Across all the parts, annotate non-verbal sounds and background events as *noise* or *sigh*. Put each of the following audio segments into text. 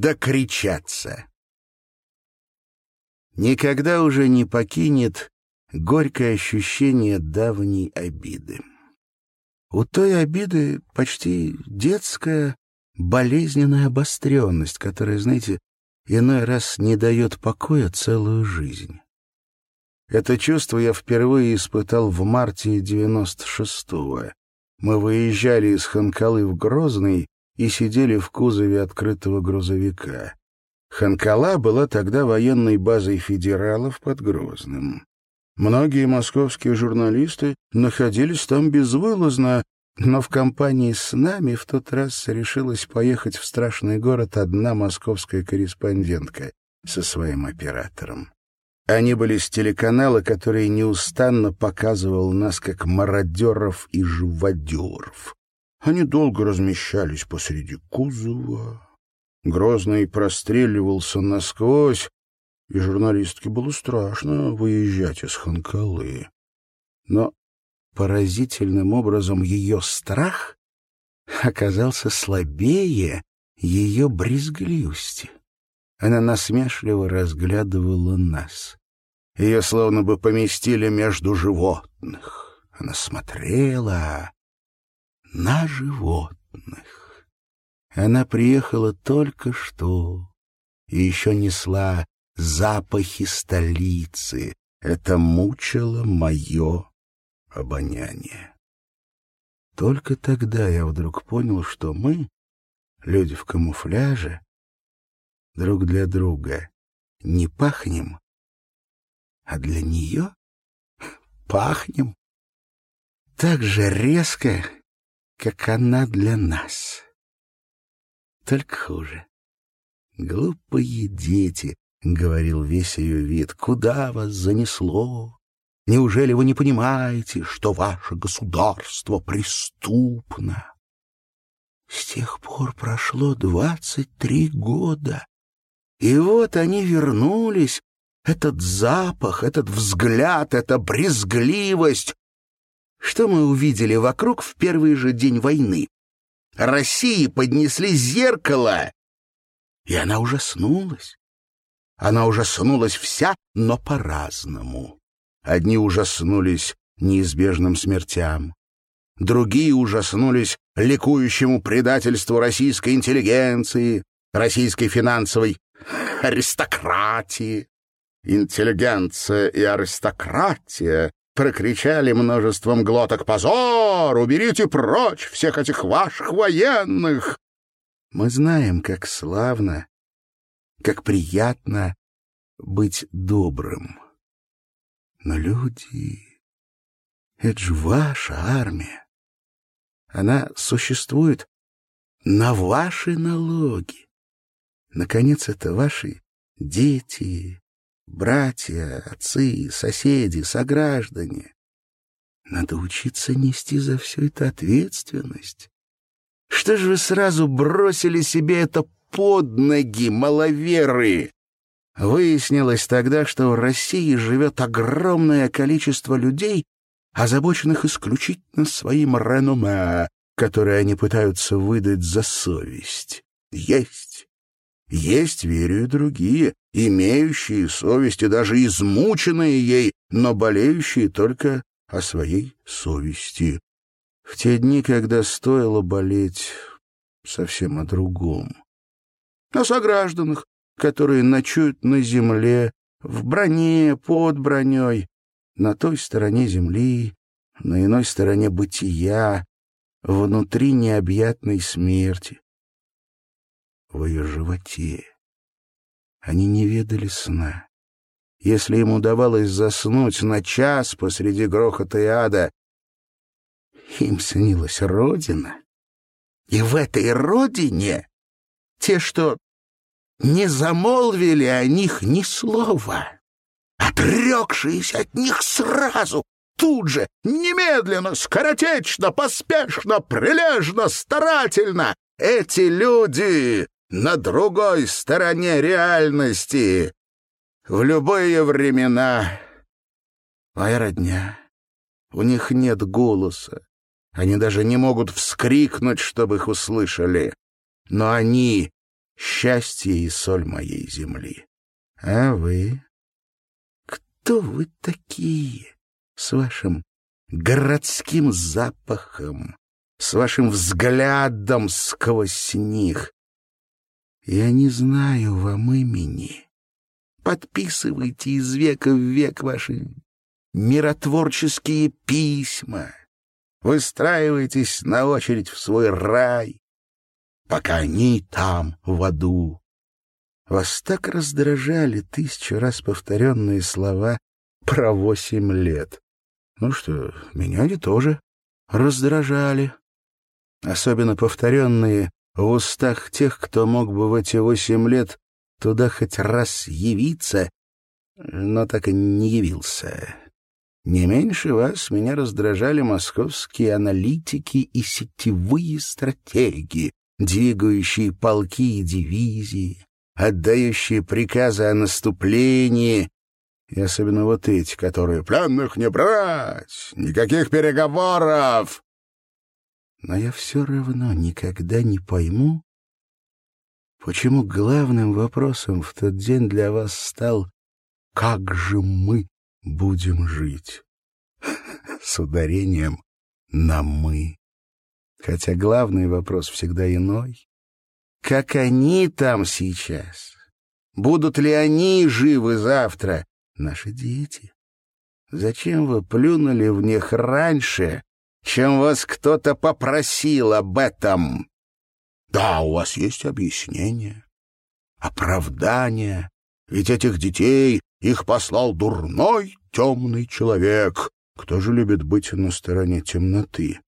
докричаться. Никогда уже не покинет горькое ощущение давней обиды. У той обиды почти детская болезненная обостренность, которая, знаете, иной раз не дает покоя целую жизнь. Это чувство я впервые испытал в марте 96-го. Мы выезжали из Ханкалы в Грозный и сидели в кузове открытого грузовика. Ханкала была тогда военной базой федералов под Грозным. Многие московские журналисты находились там безвылазно, но в компании с нами в тот раз решилась поехать в страшный город одна московская корреспондентка со своим оператором. Они были с телеканала, который неустанно показывал нас как мародеров и живодеров. Они долго размещались посреди кузова. Грозный простреливался насквозь, и журналистке было страшно выезжать из Ханкалы. Но поразительным образом ее страх оказался слабее ее брезгливости. Она насмешливо разглядывала нас. Ее словно бы поместили между животных. Она смотрела на животных. Она приехала только что и еще несла запахи столицы. Это мучило мое обоняние. Только тогда я вдруг понял, что мы, люди в камуфляже, друг для друга не пахнем, а для нее пахнем так же резко, как она для нас. Только хуже. Глупые дети, — говорил весь ее вид, — куда вас занесло? Неужели вы не понимаете, что ваше государство преступно? С тех пор прошло двадцать три года. И вот они вернулись, этот запах, этот взгляд, эта брезгливость. Что мы увидели вокруг в первый же день войны? России поднесли зеркало, и она ужаснулась. Она ужаснулась вся, но по-разному. Одни ужаснулись неизбежным смертям, другие ужаснулись ликующему предательству российской интеллигенции, российской финансовой аристократии. Интеллигенция и аристократия прокричали множеством глоток «Позор! Уберите прочь всех этих ваших военных!» Мы знаем, как славно, как приятно быть добрым. Но люди — это же ваша армия. Она существует на ваши налоги. Наконец, это ваши дети, братья, отцы, соседи, сограждане. Надо учиться нести за все это ответственность. Что же вы сразу бросили себе это под ноги, маловеры? Выяснилось тогда, что в России живет огромное количество людей, озабоченных исключительно своим реноме, которое они пытаются выдать за совесть. Есть. Есть, верю, и другие, имеющие совесть и даже измученные ей, но болеющие только о своей совести. В те дни, когда стоило болеть совсем о другом. О согражданах, которые ночуют на земле, в броне, под броней, на той стороне земли, на иной стороне бытия, внутри необъятной смерти, в ее животе. Они не ведали сна. Если им удавалось заснуть на час посреди грохота и ада, им снилась Родина. И в этой Родине те, что не замолвили о них ни слова, отрекшиеся от них сразу, тут же, немедленно, скоротечно, поспешно, прилежно, старательно. Эти люди на другой стороне реальности. В любые времена. Моя родня. У них нет голоса. Они даже не могут вскрикнуть, чтобы их услышали. Но они счастье и соль моей земли. А вы? Кто вы такие с вашим городским запахом, с вашим взглядом сквозь них? Я не знаю вам имени. Подписывайте из века в век ваши миротворческие письма. Выстраивайтесь на очередь в свой рай, пока они там, в аду. Вас так раздражали тысячу раз повторенные слова про восемь лет. Ну что, меня они тоже раздражали. Особенно повторенные в устах тех, кто мог бы в эти восемь лет туда хоть раз явиться, но так и не явился. Не меньше вас меня раздражали московские аналитики и сетевые стратеги, двигающие полки и дивизии, отдающие приказы о наступлении, и особенно вот эти, которые «пленных не брать! Никаких переговоров!» Но я все равно никогда не пойму, почему главным вопросом в тот день для вас стал «как же мы будем жить?» *laughs* с ударением на «мы». Хотя главный вопрос всегда иной. Как они там сейчас? Будут ли они живы завтра? Наши дети. Зачем вы плюнули в них раньше, чем вас кто-то попросил об этом? Да, у вас есть объяснение, оправдание. Ведь этих детей их послал дурной темный человек. Кто же любит быть на стороне темноты?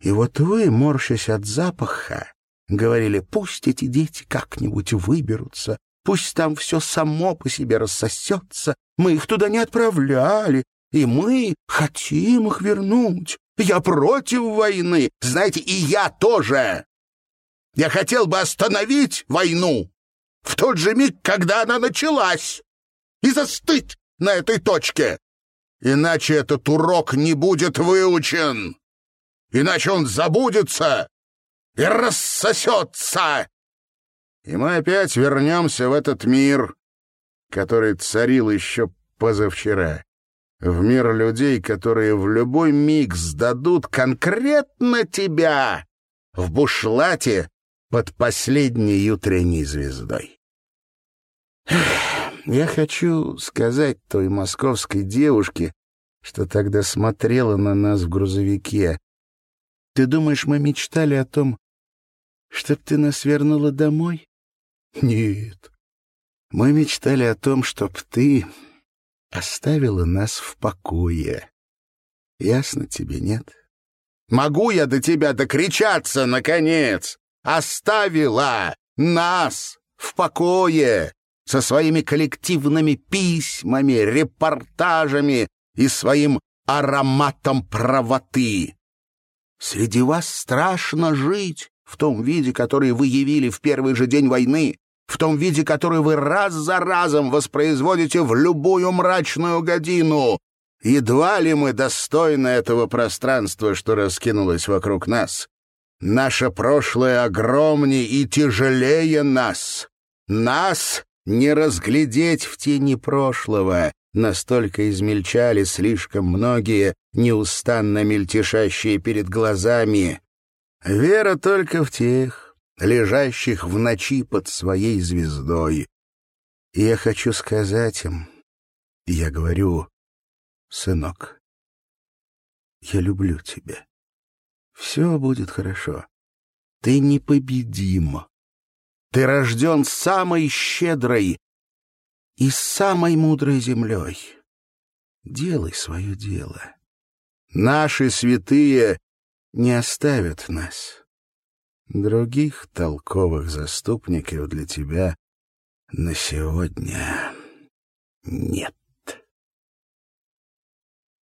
И вот вы, морщась от запаха, говорили, пусть эти дети как-нибудь выберутся, пусть там все само по себе рассосется, мы их туда не отправляли, и мы хотим их вернуть. Я против войны, знаете, и я тоже. Я хотел бы остановить войну в тот же миг, когда она началась, и застыть на этой точке. Иначе этот урок не будет выучен. Иначе он забудется и рассосется. И мы опять вернемся в этот мир, который царил еще позавчера. В мир людей, которые в любой миг сдадут конкретно тебя в бушлате под последней утренней звездой. Я хочу сказать той московской девушке, что тогда смотрела на нас в грузовике. Ты думаешь, мы мечтали о том, чтоб ты нас вернула домой? Нет. Мы мечтали о том, чтоб ты оставила нас в покое. Ясно тебе, нет? Могу я до тебя докричаться, наконец? оставила нас в покое со своими коллективными письмами, репортажами и своим ароматом правоты. Среди вас страшно жить в том виде, который вы явили в первый же день войны, в том виде, который вы раз за разом воспроизводите в любую мрачную годину. Едва ли мы достойны этого пространства, что раскинулось вокруг нас. Наше прошлое огромнее и тяжелее нас. Нас не разглядеть в тени прошлого. Настолько измельчали слишком многие, неустанно мельтешащие перед глазами. Вера только в тех, лежащих в ночи под своей звездой. И я хочу сказать им, я говорю, сынок, я люблю тебя. Все будет хорошо. Ты непобедим. Ты рожден самой щедрой и самой мудрой землей. Делай свое дело. Наши святые не оставят нас. Других толковых заступников для тебя на сегодня нет.